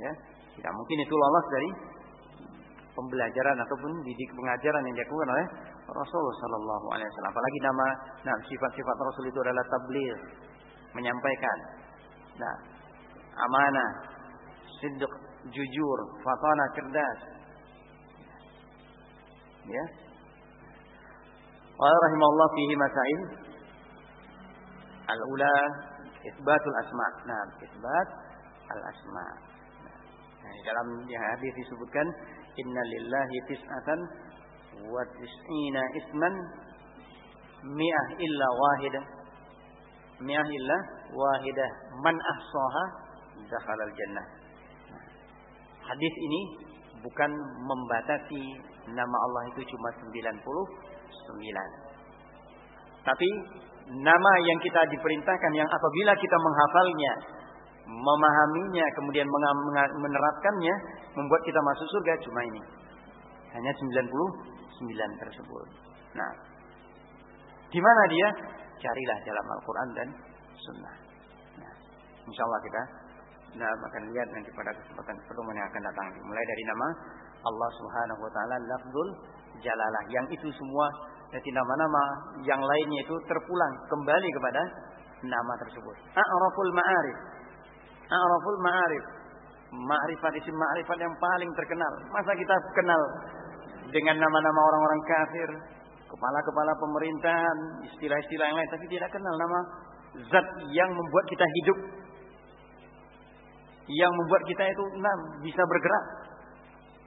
Ya, tidak mungkin itu lolos dari pembelajaran ataupun didik pengajaran yang dilakukan oleh Rasul Sallallahu Alaihi Wasallam. Apalagi nama, nah sifat-sifat Rasul itu adalah tabligh, menyampaikan, nah amanah, sidq, jujur, fatana, cerdas. Ya. Rahimahullah fihi masail al-ula isbatul asma. Nah, isbat al-asma. Nah, dalam hadis disebutkan inna lillahi tis'atan wa tis'ina isman mi'ah illa wahidah. Mi'ah illa wahidah. Man ahsaha dakhala jannah. Nah, hadis ini bukan membatasi nama Allah itu cuma 99. Tapi nama yang kita diperintahkan yang apabila kita menghafalnya memahaminya kemudian menerapkannya membuat kita masuk surga cuma ini. Hanya 99 tersebut. Nah, di mana dia? Carilah dalam Al-Quran dan Sunnah. Nah, insya Allah kita nah, akan lihat nanti pada kesempatan pertemuan yang akan datang. Mulai dari nama Allah Subhanahu Wa Taala, Lafzul Jalalah. Yang itu semua dari nama-nama yang lainnya itu terpulang kembali kepada nama tersebut. A'raful Ma'arif A'raful ma'arif. Ma'rifat isim ma'rifat yang paling terkenal. Masa kita kenal dengan nama-nama orang-orang kafir, kepala-kepala pemerintahan, istilah-istilah yang lain, tapi tidak kenal nama zat yang membuat kita hidup. Yang membuat kita itu enam, bisa bergerak,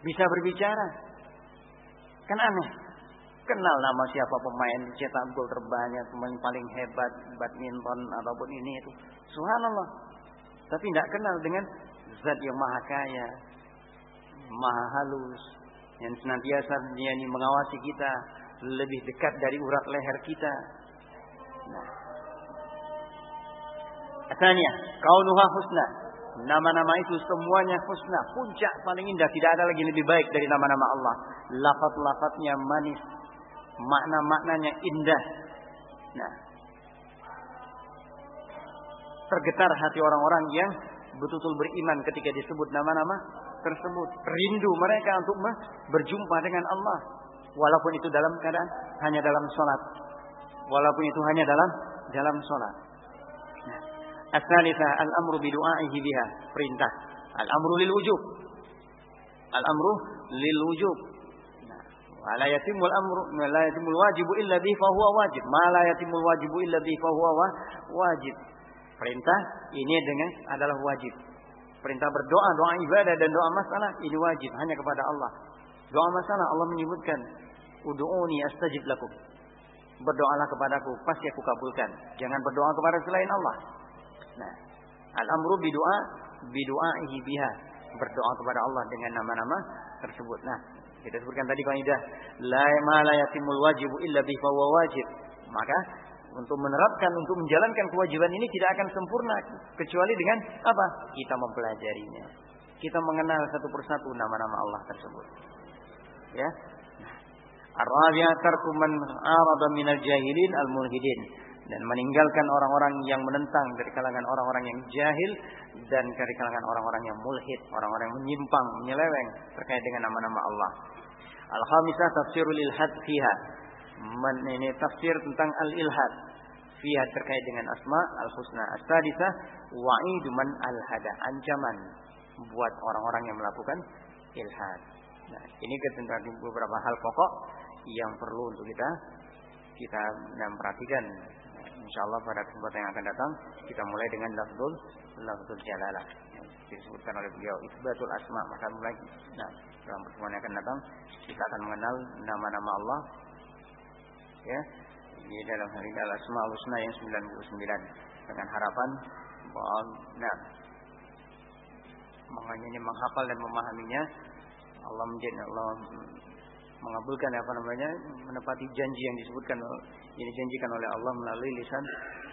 bisa berbicara. Kan aneh. Kenal nama siapa pemain cetak gol terbanyak, pemain paling hebat badminton ataupun ini itu. Subhanallah tapi tidak kenal dengan zat yang maha kaya, maha halus, yang senantiasa dia ini mengawasi kita lebih dekat dari urat leher kita. Nah. Asalnya, kaunuha husna. Nama-nama itu semuanya husna. Puncak paling indah. Tidak ada lagi lebih baik dari nama-nama Allah. Lafat-lafatnya manis. Makna-maknanya indah. Nah, tergetar hati orang-orang yang betul-betul beriman ketika disebut nama-nama tersebut. Rindu mereka untuk berjumpa dengan Allah. Walaupun itu dalam keadaan hanya dalam sholat. Walaupun itu hanya dalam dalam sholat. As-salisa al-amru bidu'aihi biha. Perintah. Al-amru lil wujub. Al-amru lil wujub. Nah. la yatimul amru la yatimul wajibu illa bihi fa huwa wajib. Ma la yatimul wajibu illa bihi fa huwa wajib. Perintah ini dengan adalah wajib. Perintah berdoa, doa ibadah dan doa masalah ini wajib hanya kepada Allah. Doa masalah Allah menyebutkan, "Ud'uni astajib lakum." Berdoalah kepadaku, pasti aku kabulkan. Jangan berdoa kepada selain Allah. Nah, al-amru bidu'a bidu'aihi biha. Berdoa kepada Allah dengan nama-nama tersebut. Nah, kita sebutkan tadi kaidah la ma la yatimul wajibu illa bi. Maka untuk menerapkan, untuk menjalankan kewajiban ini tidak akan sempurna kecuali dengan apa? Kita mempelajarinya. Kita mengenal satu persatu nama-nama Allah tersebut. Ya. Ar-rabi'ah tarku man arada minal jahilin al-mulhidin dan meninggalkan orang-orang yang menentang dari kalangan orang-orang yang jahil dan dari kalangan orang-orang yang mulhid, orang-orang yang menyimpang, menyeleweng terkait dengan nama-nama Allah. Al-khamisah tafsirul ilhad fiha. Ini tafsir tentang al-ilhad fiha terkait dengan asma al-husna. As-sadisah wa'idu man al-hada, ancaman buat orang-orang yang melakukan ilhad. Nah, ini tentang beberapa hal pokok yang perlu untuk kita kita dan perhatikan. Nah, insya Allah pada kesempatan yang akan datang kita mulai dengan lafzul lafzul jalalah. Disebutkan oleh beliau isbatul asma maka mulai. Nah dalam pertemuan yang akan datang kita akan mengenal nama-nama Allah ya. Di dalam hari ini al-asma husna yang 99 dengan harapan bahwa nah makanya menghafal dan memahaminya. Allah menjadi Allah mengabulkan apa namanya menepati janji yang disebutkan yang dijanjikan oleh Allah melalui lisan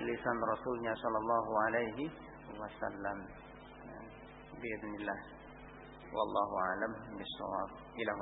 lisan Rasulnya Shallallahu Alaihi Wasallam. Bismillah. Wallahu alam. Ilahuna